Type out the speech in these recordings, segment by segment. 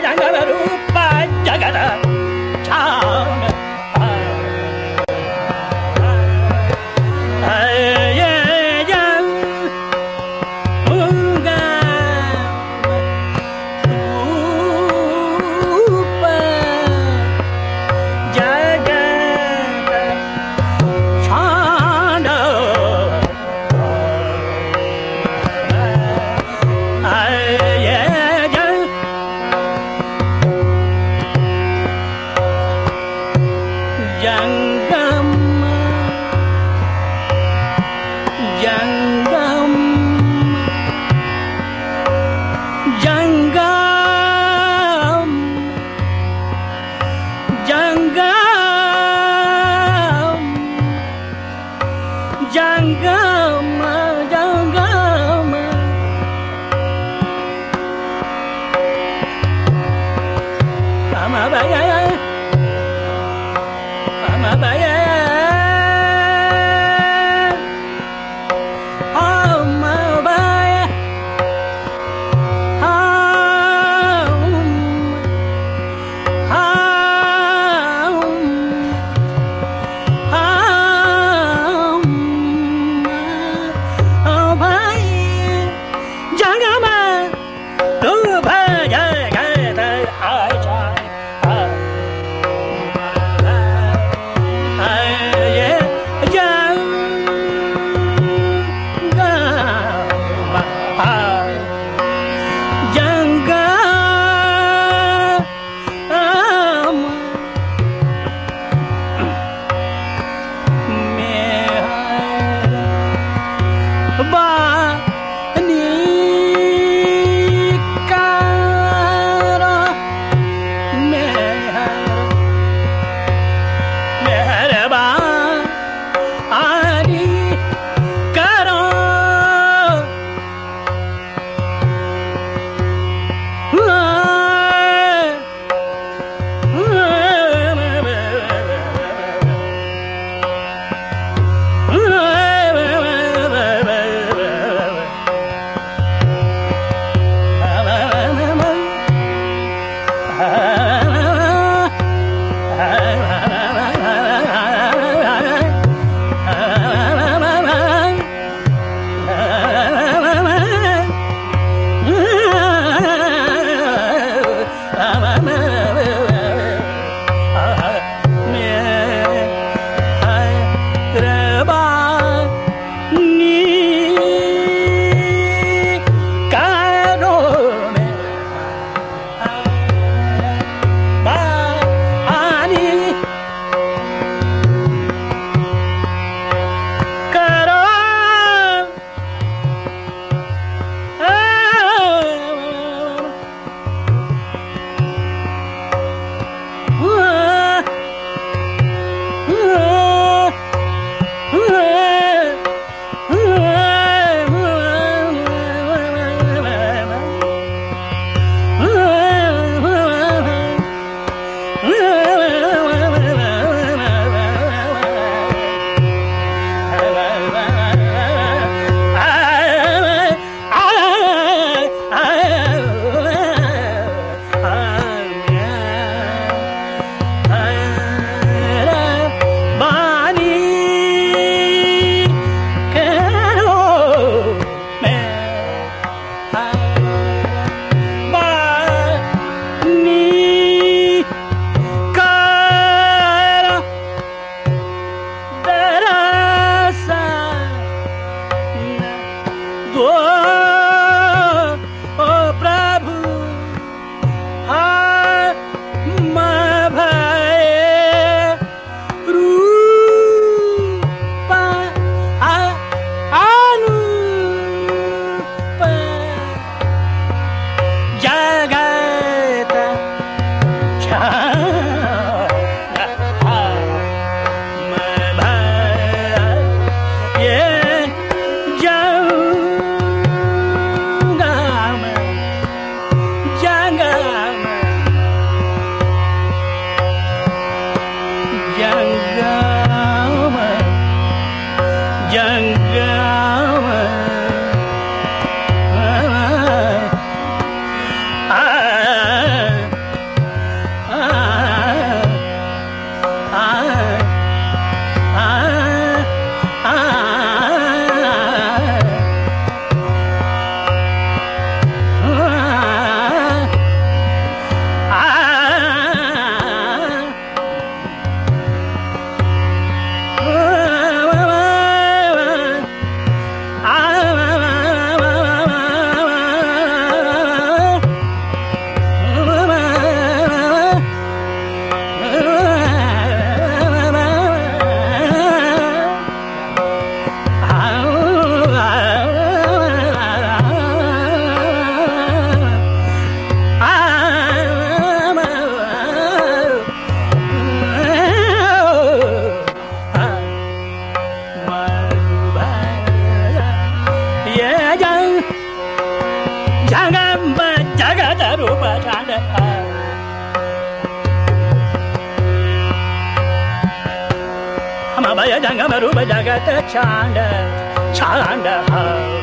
呀呀呀呀！गत चाण्ड चाण्ड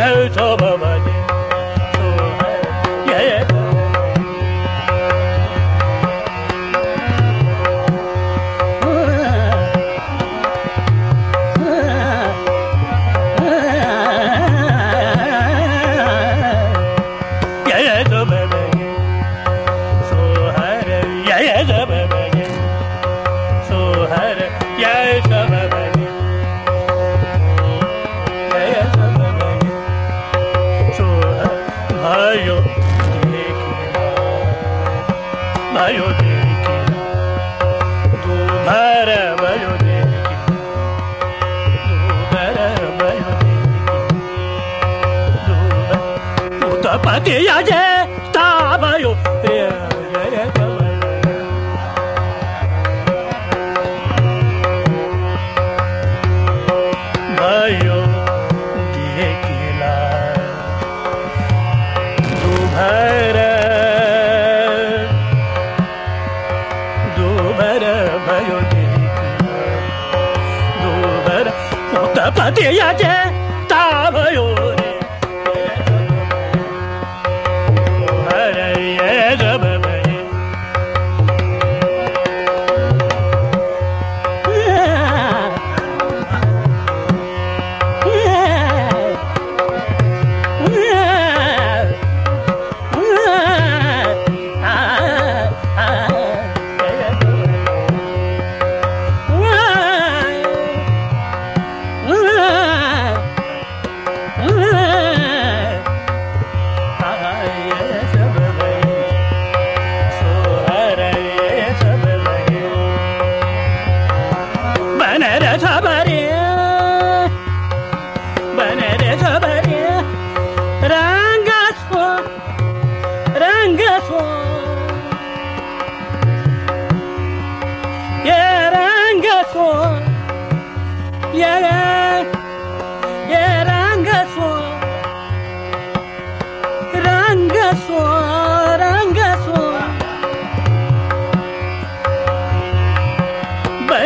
Gel çabama gel. 把不的呀耶，大不哟。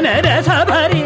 ಜನರ ಸಭರಿ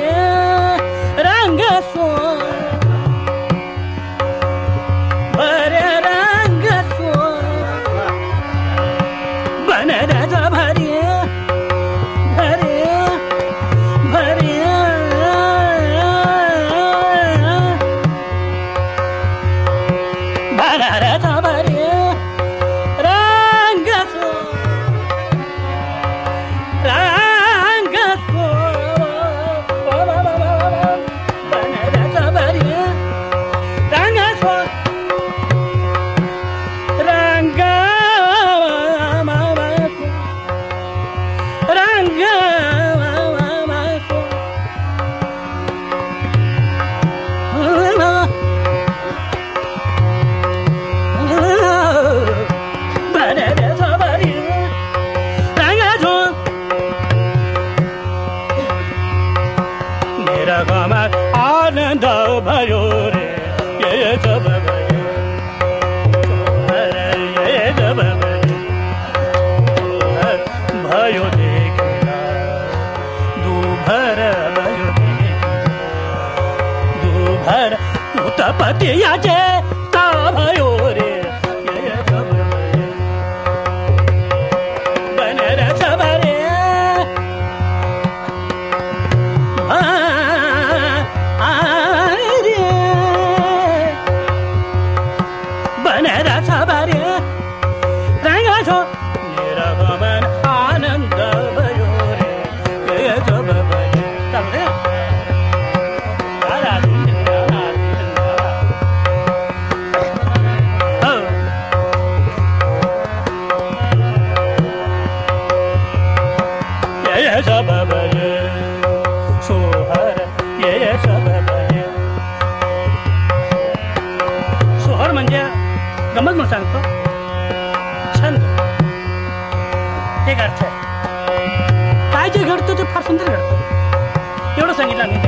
सुंदर करतो एवढं सांगितलं मी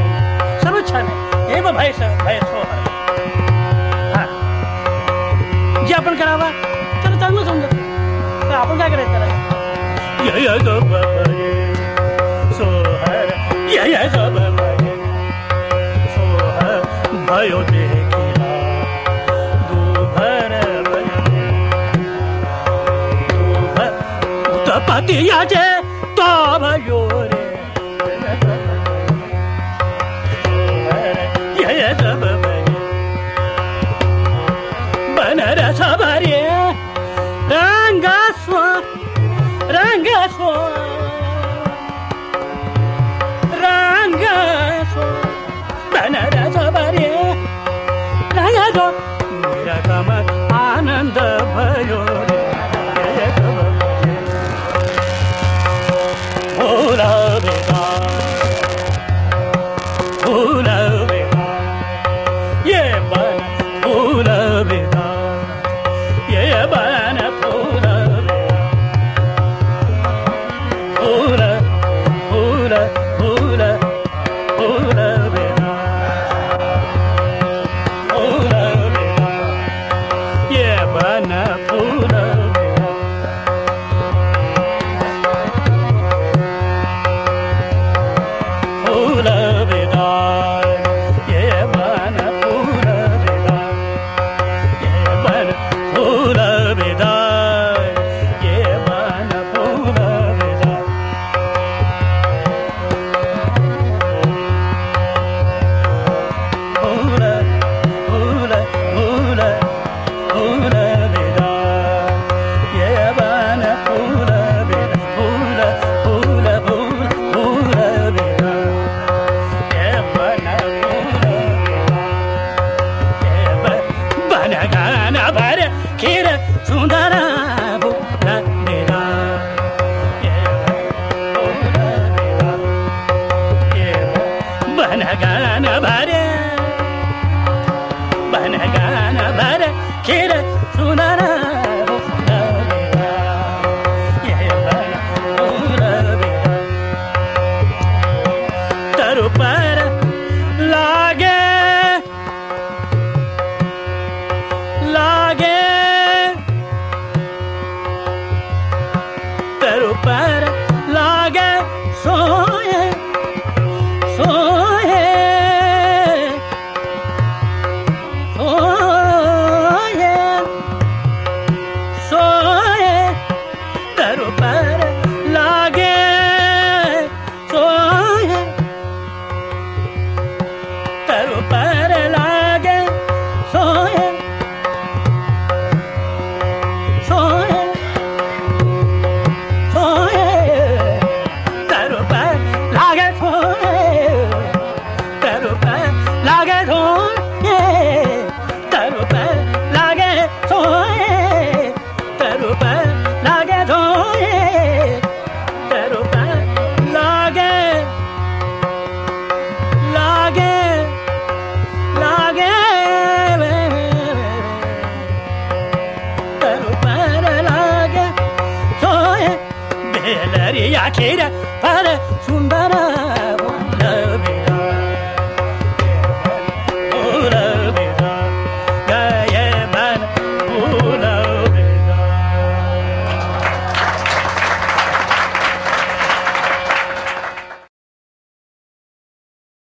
सर्व छान आहे. हे बाय भायस हो हा. जे आपण करावा त्याला चांगलं समजत तर आपण काय करायचं त्याला? पाती याचे आनंद भयो